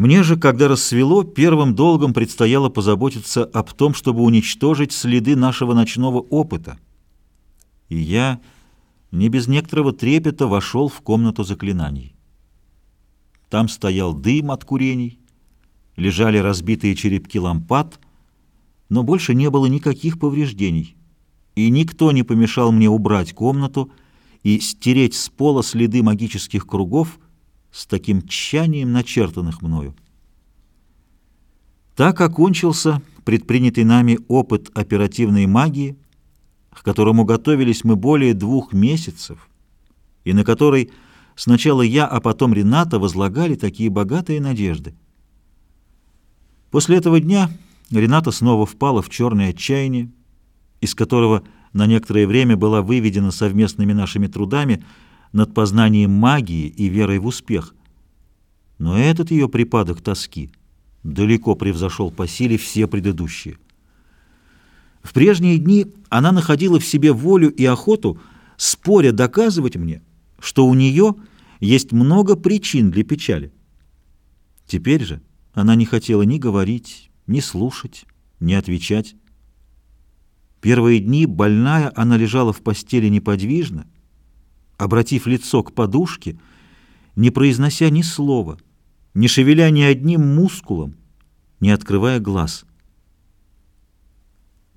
Мне же, когда рассвело, первым долгом предстояло позаботиться об том, чтобы уничтожить следы нашего ночного опыта. И я не без некоторого трепета вошел в комнату заклинаний. Там стоял дым от курений, лежали разбитые черепки лампад, но больше не было никаких повреждений, и никто не помешал мне убрать комнату и стереть с пола следы магических кругов с таким тщанием начертанных мною. Так окончился предпринятый нами опыт оперативной магии, к которому готовились мы более двух месяцев, и на который сначала я, а потом Рената возлагали такие богатые надежды. После этого дня Рената снова впала в черное отчаяние, из которого на некоторое время была выведена совместными нашими трудами над познанием магии и верой в успех. Но этот ее припадок тоски далеко превзошел по силе все предыдущие. В прежние дни она находила в себе волю и охоту, споря доказывать мне, что у нее есть много причин для печали. Теперь же она не хотела ни говорить, ни слушать, ни отвечать. Первые дни, больная, она лежала в постели неподвижно, обратив лицо к подушке, не произнося ни слова, не шевеля ни одним мускулом, не открывая глаз —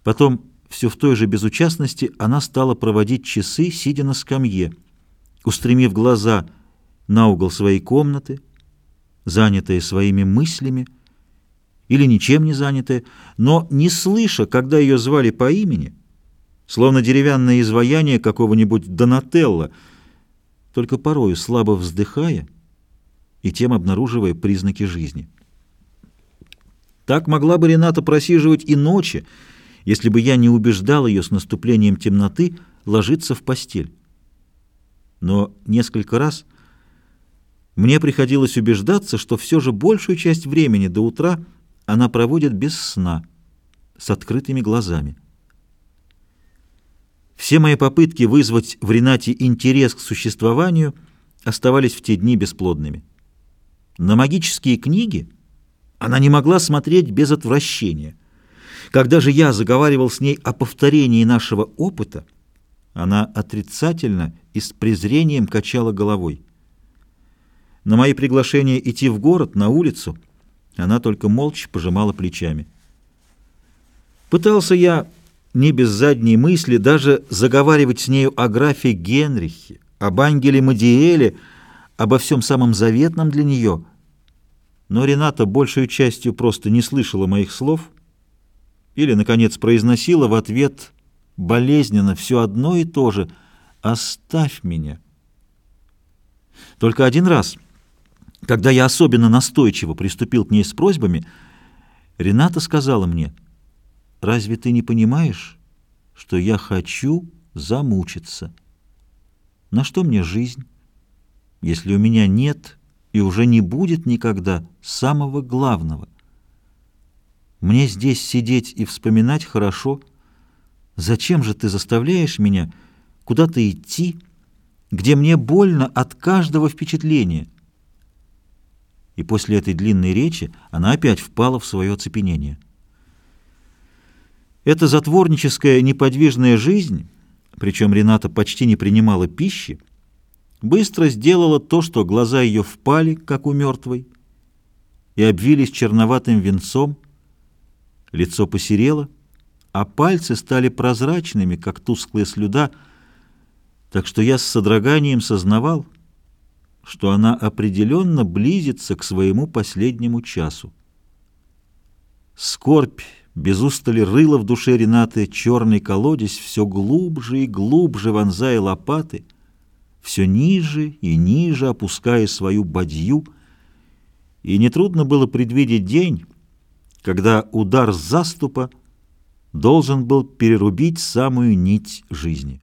Потом, все в той же безучастности, она стала проводить часы, сидя на скамье, устремив глаза на угол своей комнаты, занятая своими мыслями, или ничем не занятая, но не слыша, когда ее звали по имени, словно деревянное изваяние какого-нибудь Донателла, только порою слабо вздыхая и тем обнаруживая признаки жизни. Так могла бы Рената просиживать и ночи, если бы я не убеждал ее с наступлением темноты ложиться в постель. Но несколько раз мне приходилось убеждаться, что все же большую часть времени до утра она проводит без сна, с открытыми глазами. Все мои попытки вызвать в Ренате интерес к существованию оставались в те дни бесплодными. На магические книги она не могла смотреть без отвращения – когда же я заговаривал с ней о повторении нашего опыта, она отрицательно и с презрением качала головой. На мои приглашения идти в город, на улицу, она только молча пожимала плечами. Пытался я, не без задней мысли, даже заговаривать с нею о графе Генрихе, об ангеле Мадиэле, обо всем самом заветном для нее. Но Рената большей частью просто не слышала моих слов — или, наконец, произносила в ответ болезненно все одно и то же «Оставь меня». Только один раз, когда я особенно настойчиво приступил к ней с просьбами, Рената сказала мне «Разве ты не понимаешь, что я хочу замучиться? На что мне жизнь, если у меня нет и уже не будет никогда самого главного?» Мне здесь сидеть и вспоминать хорошо. Зачем же ты заставляешь меня куда-то идти, где мне больно от каждого впечатления?» И после этой длинной речи она опять впала в свое оцепенение. Эта затворническая неподвижная жизнь, причем Рената почти не принимала пищи, быстро сделала то, что глаза ее впали, как у мертвой, и обвились черноватым венцом, Лицо посерело, а пальцы стали прозрачными, как тусклая слюда, так что я с содроганием сознавал, что она определенно близится к своему последнему часу. Скорбь без устали рыла в душе Ренаты черный колодец, все глубже и глубже вонзая лопаты, все ниже и ниже опуская свою бадью, и нетрудно было предвидеть день, когда удар заступа должен был перерубить самую нить жизни.